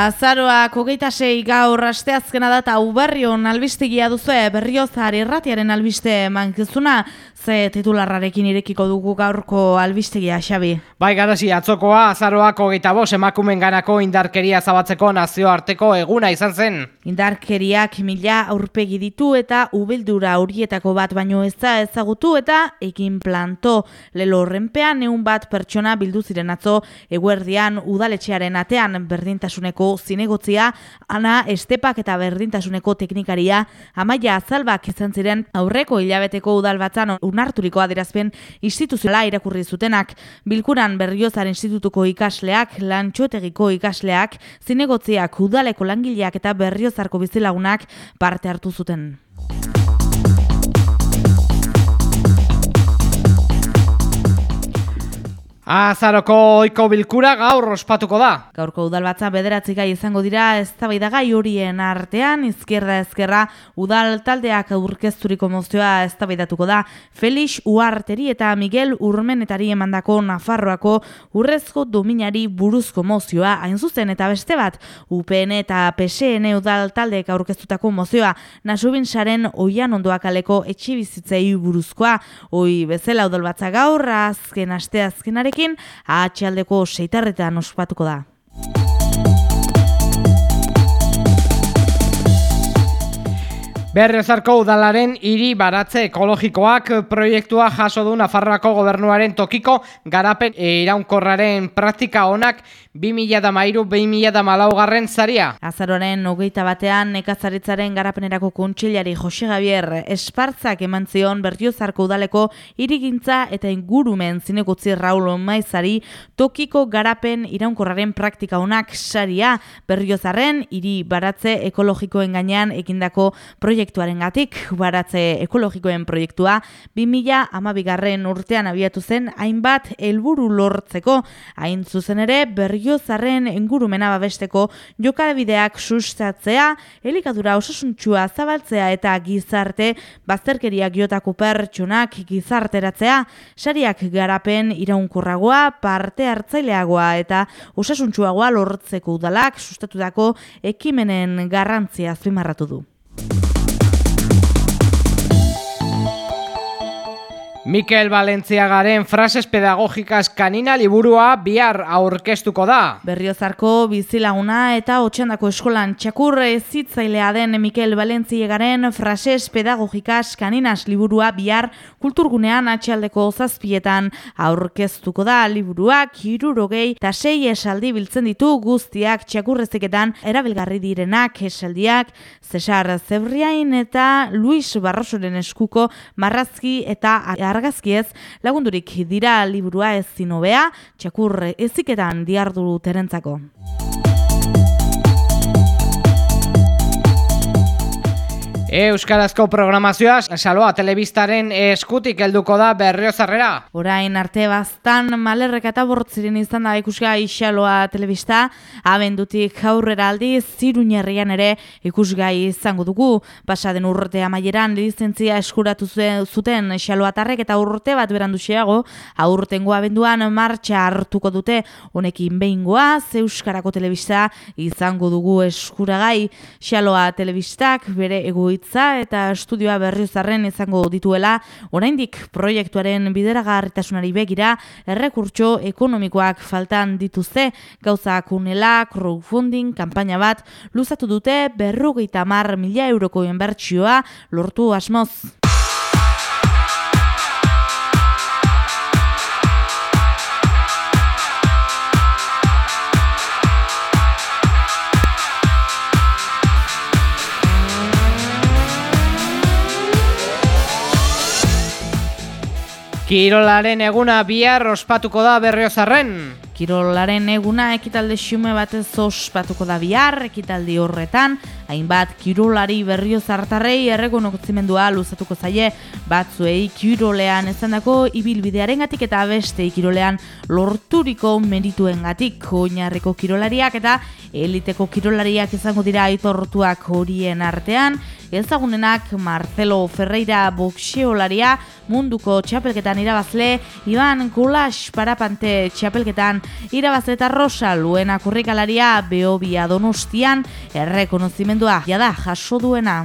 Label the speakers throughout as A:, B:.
A: Azaroak hogeita sei gaur asteazkena da eta uberrion albistegia duzu berriozar irratiaren albiste mankizuna ze titularrarekin irekiko dugu gaurko albistegia xabi.
B: Bai garasi atzokoa azaroak hogeita bos emakumen ganako indarkeria zabatzeko nazioarteko eguna izan zen.
A: Indarkeriak mila aurpegi ditu eta ubildura horietako bat baino ez da ezagutu eta ekin planto lelo horrenpean eun bat pertsona bildu ziren atzo eguerdian udaletxearen atean berdintasuneko zinegotzia, ana estepak eta berdintasuneko teknikaria, amaia azalbak izan ziren aurreko hilabeteko udalbatzan unarturiko adirazpen instituzioa irakurri zutenak, bilkuran berriozar institutuko ikasleak, lantxotegiko ikasleak, zinegotziak, udaleko langileak eta berriozarko bizilagunak parte hartu zuten.
B: Azaroko oiko bilkura gaur ospatuko da.
A: Gaurko udalbatza bederatzi gai izango dira eztabaidagai horien artean izquierda ezkerra udal taldeak aurkezturiko mozioa eztabaidatuko da. Felix Uarteri eta Miguel Urmenetari emandako Nafarroako urrezko dominari buruzko mozioa hain zuzen eta beste bat UPN eta PSN udal taldeek aurkeztutako mozioa Nasubin saren oian ondoak aleko etxibizitzei buruzkoa. Oi bezala udalbatza gaur azken aste azkenarekin horrekin, atxaldeko seitarretan ospatuko da.
B: Berriozarko udalaren hiri baratze ekologikoak proiektua jaso du Nafarroako gobernuaren tokiko garapen iraunkorraren praktika honak 2013-2014 garren zaria.
A: Azaroren hogeita batean nekazaritzaren garapenerako kontxillari Jose Javier Espartzak eman zion Berriozarko udaleko irigintza eta ingurumen zinekutzi Raul Maizari tokiko garapen iraunkorraren praktika honak saria Berriozarren hiri baratze ekologikoen gainean ekindako proiektua proiektuaren gatik, baratze ekologikoen proiektua, 2000 amabigarren urtean abiatu zen, hainbat helburu lortzeko, hain zuzen ere, berriozarren engurumena babesteko jokarabideak sustatzea, elikadura osasuntxua zabaltzea eta gizarte, bazterkeriak jotako pertsunak gizarteratzea, sariak garapen iraunkorragoa, parte hartzaileagoa eta osasuntxuagoa lortzeko udalak sustatutako ekimenen garrantzia zimarratu du.
B: Mikel Valentziagaren frases pedagogikaz kanina liburua bihar aurkeztuko da.
A: Berriozarko bizilaguna eta otxandako eskolan txakur zitzailea den Mikel Valentziagaren frases pedagogikaz kaninas liburua bihar kulturgunean atxaldeko zazpietan aurkeztuko da liburuak hirurogei eta sei esaldi biltzen ditu guztiak txakurreziketan erabilgarri direnak esaldiak Cesar Zebriain eta Luis Barrosoren eskuko marrazki eta argazkiez lagundurik dira liburua ez zinobea, txakur eziketan diardu terentzako.
B: Euskarazko programazioa saloa telebistaren eskutik helduko da berriozarrera.
A: Orain arte baztan malerrek eta bortziren izan da ikusga isaloa telebista, abendutik aurrera aldi ziruñerrian ere ikusgai izango dugu. Pasaden urte amaieran lizentzia eskuratu zuten xaloa tarrek eta urte bat berandu xeago, aurtengo abenduan martxa hartuko dute honekin behingoa, Euskarako telebista izango dugu eskuragai xaloa telebistak bere egoit eta estudioa berriozarren izango dituela, oraindik proiektuaren bideragarritasunari begira errekurtso ekonomikoak faltan dituzte gauzak unela, crowdfunding, kanpaina bat, luzatu dute berrogeita mar mila euroko inbertsioa lortu asmoz.
B: Kirolaren eguna bihar ospatuko da berriozarren.
A: Kirolaren eguna ekitalde xume batez ospatuko da bihar, ekitaldi horretan, hainbat kirolari berrio zartarrei errekonotzimendua luzatuko zaie, batzuei kirolean ezandako ibilbidearen gatik eta beste kirolean lorturiko merituen gatik, oinarriko kirolariak eta eliteko kirolariak izango dira aitortuak horien artean, ezagunenak Marcelo Ferreira boxeolaria munduko txapelketan irabazle, Iban Gulash parapante txapelketan irabaz eta rosa luena kurrikalaria beobia donostian errekonozimendua jada jaso duena.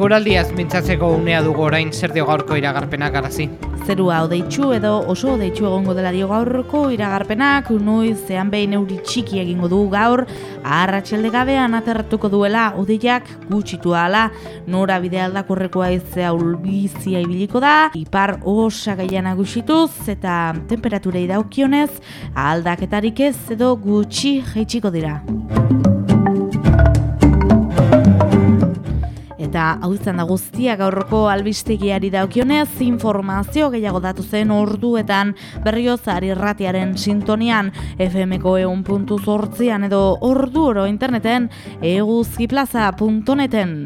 B: Eguraldiaz mintzatzeko unea dugu orain zer dio gaurko iragarpenak arazi.
A: Zerua odeitzu edo oso odeitzu egongo dela dio gaurko iragarpenak, noiz zean behin euri txiki egingo du gaur, arratxelde gabean aterratuko duela odeiak gutxitu ala, nora bide aldakorrekoa izea ulbizia ibiliko da, ipar osa gaiana gutxituz eta temperaturei daukionez, aldaketarik ez edo gutxi jaitsiko dira. Eta hau izan da guztia gaurroko albistegiari daukionez informazio gehiago datu zen orduetan berriozari irratiaren sintonian FMko eun puntu zortzian edo ordu oro interneten eguzkiplaza.neten.